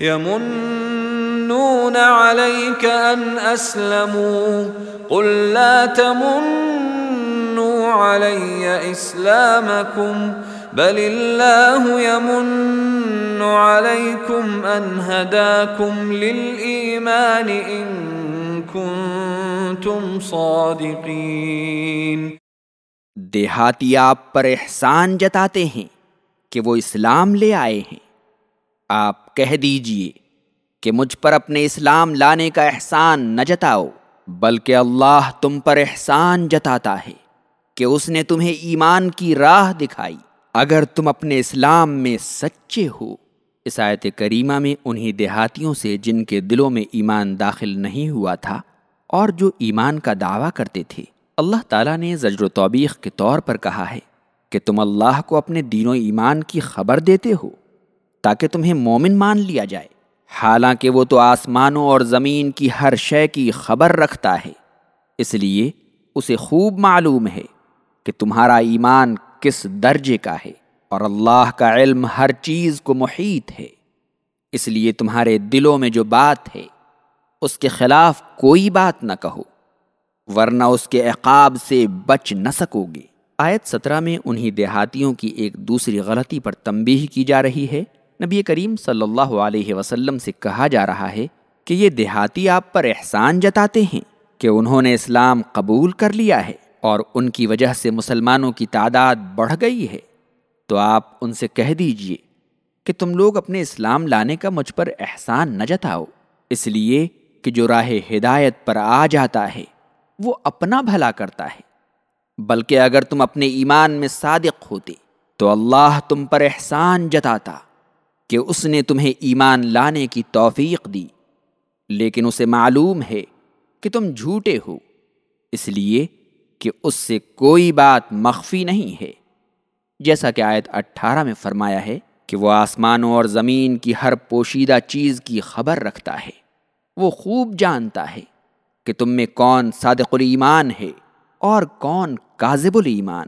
يمنون عليك أن أسلموا قل لا تمنوا علي إسلامكم بل الله يمن عليكم أن هداكم للإيمان إن كنتم صادقين دیہاتی آپ پر احسان جتاتے ہیں کہ وہ اسلام لے آئے ہیں۔ آپ کہہ دیجیے کہ مجھ پر اپنے اسلام لانے کا احسان نہ جتاؤ، بلکہ اللہ تم پر احسان جتاتا ہے کہ اس نے تمہیں ایمان کی راہ دکھائی۔ اگر تم اپنے اسلام میں سچے ہو، اس آیت کریمہ میں انہی دیہاتیوں سے جن کے دلوں میں ایمان داخل نہیں ہوا تھا اور جو ایمان کا دعویٰ کرتے تھے، اللہ تعالیٰ نے زجر و توبیخ کے طور پر کہا ہے کہ تم اللہ کو اپنے دین و ایمان کی خبر دیتے ہو۔ تاکہ تمہیں مومن مان لیا جائے۔ حالانکہ وہ تو آسمانوں اور زمین کی ہر شے کی خبر رکھتا ہے، اس لیے اسے خوب معلوم ہے کہ تمہارا ایمان کس درجے کا ہے اور اللہ کا علم ہر چیز کو محیط ہے۔ اس لیے تمہارے دلوں میں جو بات ہے، اس کے خلاف کوئی بات نہ کہو، ورنہ اس کے عقاب سے بچ نہ سکو گے۔ آیت سترہ میں انہی دیہاتیوں کی ایک دوسری غلطی پر تنبیہ کی جا رہی ہے۔ نبی کریم صلی اللہ علیہ وسلم سے کہا جا رہا ہے کہ یہ دیہاتی آپ پر احسان جتاتے ہیں کہ انہوں نے اسلام قبول کر لیا ہے اور ان کی وجہ سے مسلمانوں کی تعداد بڑھ گئی ہے۔ تو آپ ان سے کہہ دیجیے کہ تم لوگ اپنے اسلام لانے کا مجھ پر احسان نہ جتاؤ، اس لیے کہ جو راہ ہدایت پر آ جاتا ہے، وہ اپنا بھلا کرتا ہے۔ بلکہ اگر تم اپنے ایمان میں صادق ہوتے، تو اللہ تم پر احسان جتاتا۔ کہ اس نے تمہیں ایمان لانے کی توفیق دی، لیکن اسے معلوم ہے کہ تم جھوٹے ہو، اس لیے کہ اس سے کوئی بات مخفی نہیں ہے۔ جیسا کہ آیت اٹھارہ میں فرمایا ہے کہ وہ آسمانوں اور زمین کی ہر پوشیدہ چیز کی خبر رکھتا ہے۔ وہ خوب جانتا ہے کہ تم میں کون صادق الایمان ہے اور کون کاذب الایمان۔